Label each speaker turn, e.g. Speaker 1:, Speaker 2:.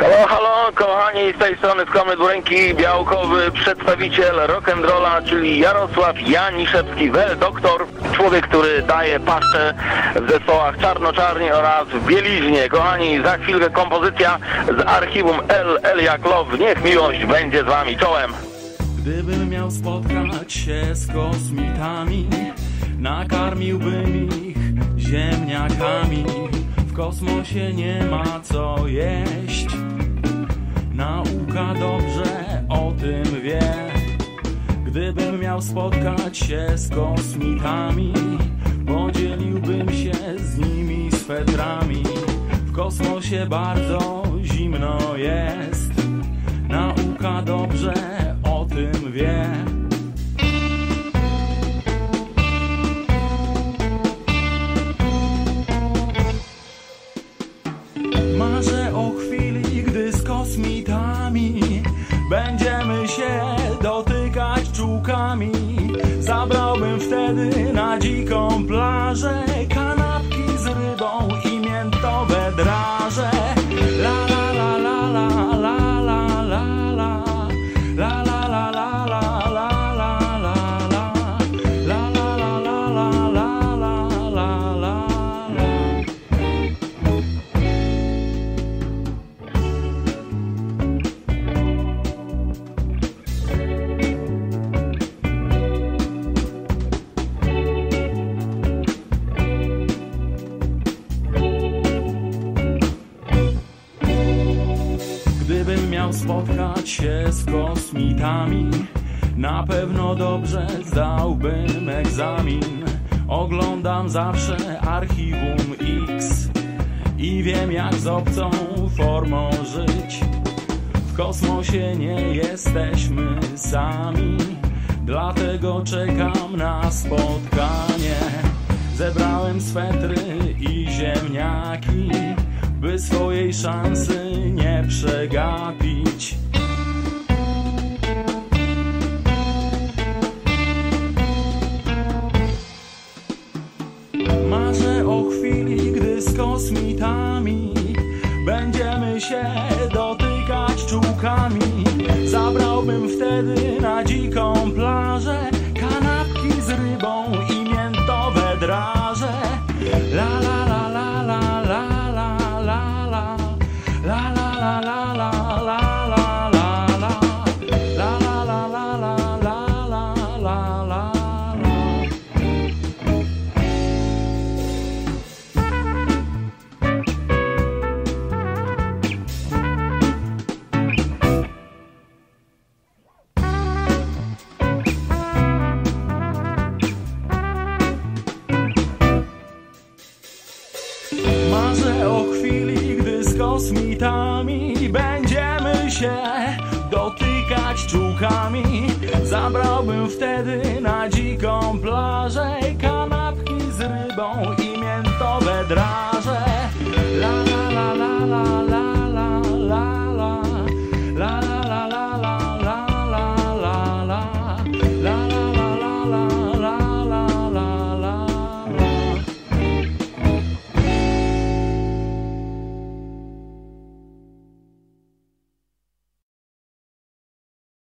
Speaker 1: Halo, halo, kochani, z tej strony Skomy Dwóręki, białkowy przedstawiciel rock'n'rolla, czyli Jarosław Janiszewski, wel doktor, człowiek, który daje paszczę w zespołach Czarno-Czarni oraz w Bieliźnie. Kochani, za chwilkę kompozycja z archiwum L. L jak Love. Niech miłość będzie z wami. Czołem.
Speaker 2: Gdybym miał spotkać się z kosmitami, nakarmiłbym ich ziemniakami. W kosmosie nie ma co jeść. Dobrze o tym wie. Gdybym miał spotkać się z kosmitami, podzieliłbym się z nimi swetrami. W kosmosie bardzo zimno jest. Nauka dobrze o tym wie. Marzę o chwili, dziką plażę spotkać się z kosmitami, na pewno dobrze zdałbym egzamin. Oglądam zawsze archiwum X i wiem, jak z obcą formą żyć. W kosmosie nie jesteśmy sami, dlatego czekam na spotkanie. Zebrałem swetry i ziemniaki, by swojej szansy przegapić. Marzę o chwili, gdy z kosmitami będziemy się dotykać czułkami. Zabrałbym wtedy na dziką plażę kanapki z rybą kosmitami będziemy się dotykać czułkami Zabrałbym wtedy na dziką plażę kanapki z rybą i miętowe dragi